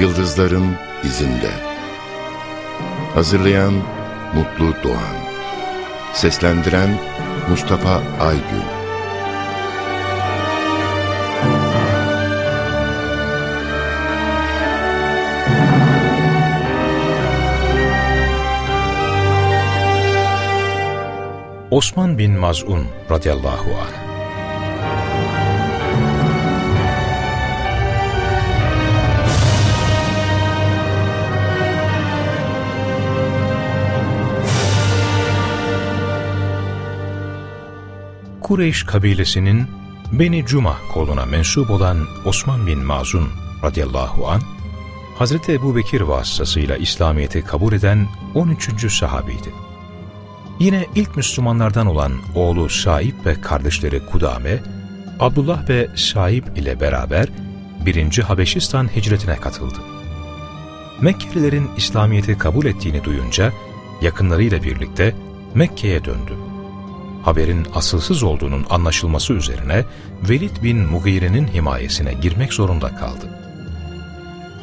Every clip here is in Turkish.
Yıldızların izinde. Hazırlayan Mutlu Doğan. Seslendiren Mustafa Aygün. Osman bin Maz'un radıyallahu anh Kureyş kabilesinin Beni Cuma koluna mensup olan Osman bin Mazun radıyallahu an Hazreti Ebu Bekir vasıtasıyla İslamiyet'i kabul eden 13. sahabiydi. Yine ilk Müslümanlardan olan oğlu Saib ve kardeşleri Kudame, Abdullah ve Saib ile beraber 1. Habeşistan hicretine katıldı. Mekkelilerin İslamiyet'i kabul ettiğini duyunca yakınlarıyla birlikte Mekke'ye döndü haberin asılsız olduğunun anlaşılması üzerine Velid bin Mughire'nin himayesine girmek zorunda kaldı.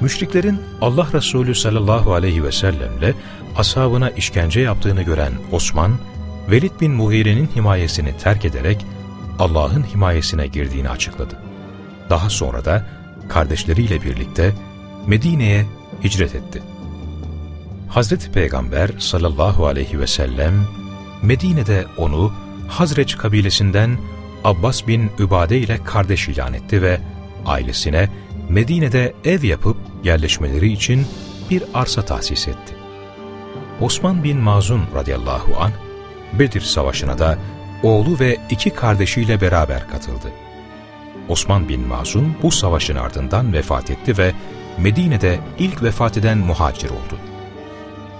Müşriklerin Allah Resulü sallallahu aleyhi ve sellemle ashabına işkence yaptığını gören Osman, Velid bin Mughire'nin himayesini terk ederek Allah'ın himayesine girdiğini açıkladı. Daha sonra da kardeşleriyle birlikte Medine'ye hicret etti. Hazreti Peygamber sallallahu aleyhi ve sellem Medine'de onu Hazreç kabilesinden Abbas bin Übade ile kardeş ilan etti ve ailesine Medine'de ev yapıp yerleşmeleri için bir arsa tahsis etti. Osman bin Mazun radıyallahu an Bedir Savaşı'na da oğlu ve iki kardeşiyle beraber katıldı. Osman bin Mazun bu savaşın ardından vefat etti ve Medine'de ilk vefat eden muhacir oldu.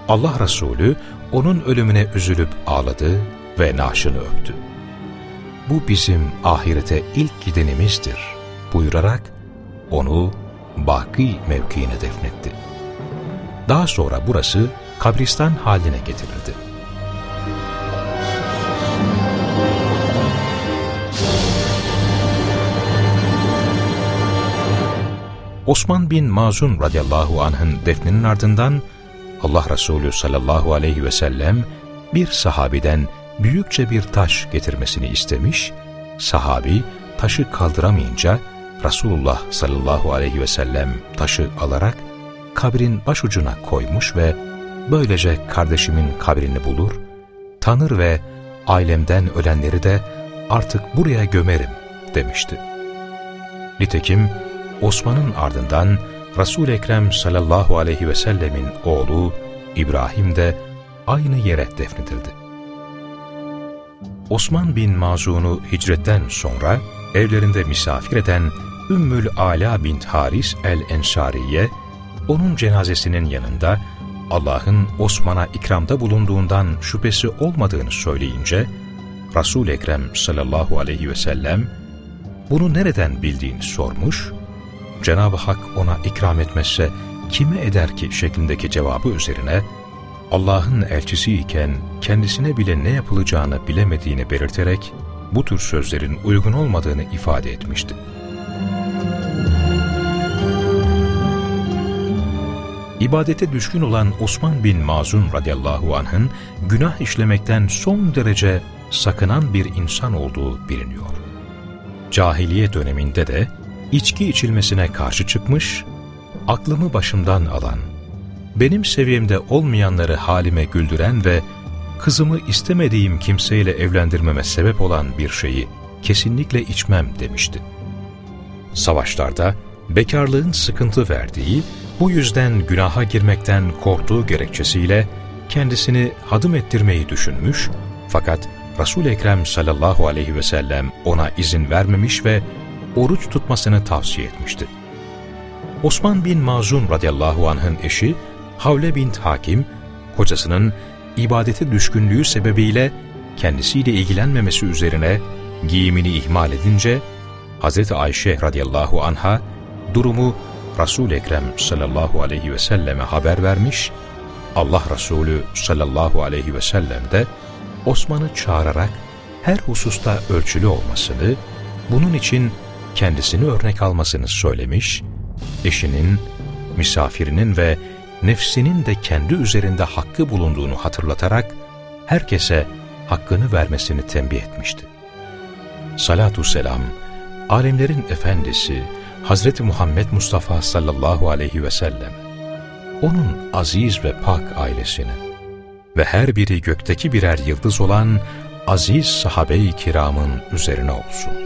Allah Resulü onun ölümüne üzülüp ağladı ve naaşını öptü. Bu bizim ahirete ilk gidenimizdir buyurarak onu baki mevkiine defnetti. Daha sonra burası kabristan haline getirildi. Osman bin Mazun radıyallahu anh'ın defninin ardından Allah Resulü sallallahu aleyhi ve sellem bir sahabiden büyükçe bir taş getirmesini istemiş, sahabi taşı kaldıramayınca Resulullah sallallahu aleyhi ve sellem taşı alarak kabrin başucuna koymuş ve böylece kardeşimin kabrini bulur, tanır ve ailemden ölenleri de artık buraya gömerim demişti. Nitekim Osman'ın ardından Resul-i Ekrem sallallahu aleyhi ve sellemin oğlu İbrahim de aynı yere defnedildi. Osman bin Mazun'u hicretten sonra evlerinde misafir eden Ümmül Ala bint Haris el-Ensariye, onun cenazesinin yanında Allah'ın Osman'a ikramda bulunduğundan şüphesi olmadığını söyleyince, Resul-i Ekrem sallallahu aleyhi ve sellem, bunu nereden bildiğini sormuş, Cenab-ı Hak ona ikram etmezse kime eder ki şeklindeki cevabı üzerine, Allah'ın elçisi iken kendisine bile ne yapılacağını bilemediğini belirterek bu tür sözlerin uygun olmadığını ifade etmişti. İbadete düşkün olan Osman bin Mazun radıyallahu anh'ın günah işlemekten son derece sakınan bir insan olduğu biliniyor. Cahiliye döneminde de içki içilmesine karşı çıkmış, aklımı başımdan alan, benim seviyemde olmayanları halime güldüren ve kızımı istemediğim kimseyle evlendirmeme sebep olan bir şeyi kesinlikle içmem demişti. Savaşlarda bekarlığın sıkıntı verdiği, bu yüzden günaha girmekten korktuğu gerekçesiyle kendisini hadım ettirmeyi düşünmüş fakat Resul-i Ekrem sallallahu aleyhi ve sellem ona izin vermemiş ve oruç tutmasını tavsiye etmişti. Osman bin Mazun radıyallahu anh'ın eşi Havle bint Hakim, kocasının ibadete düşkünlüğü sebebiyle kendisiyle ilgilenmemesi üzerine giyimini ihmal edince, Hz. Ayşe radıyallahu anha durumu Resul-i Ekrem sallallahu aleyhi ve selleme haber vermiş, Allah Resulü sallallahu aleyhi ve sellem de Osman'ı çağırarak her hususta ölçülü olmasını, bunun için kendisini örnek almasını söylemiş, eşinin misafirinin ve nefsinin de kendi üzerinde hakkı bulunduğunu hatırlatarak herkese hakkını vermesini tembih etmişti. Salatu selam, alemlerin efendisi Hazreti Muhammed Mustafa sallallahu aleyhi ve sellem, onun aziz ve pak ailesine ve her biri gökteki birer yıldız olan aziz sahabe-i kiramın üzerine olsun.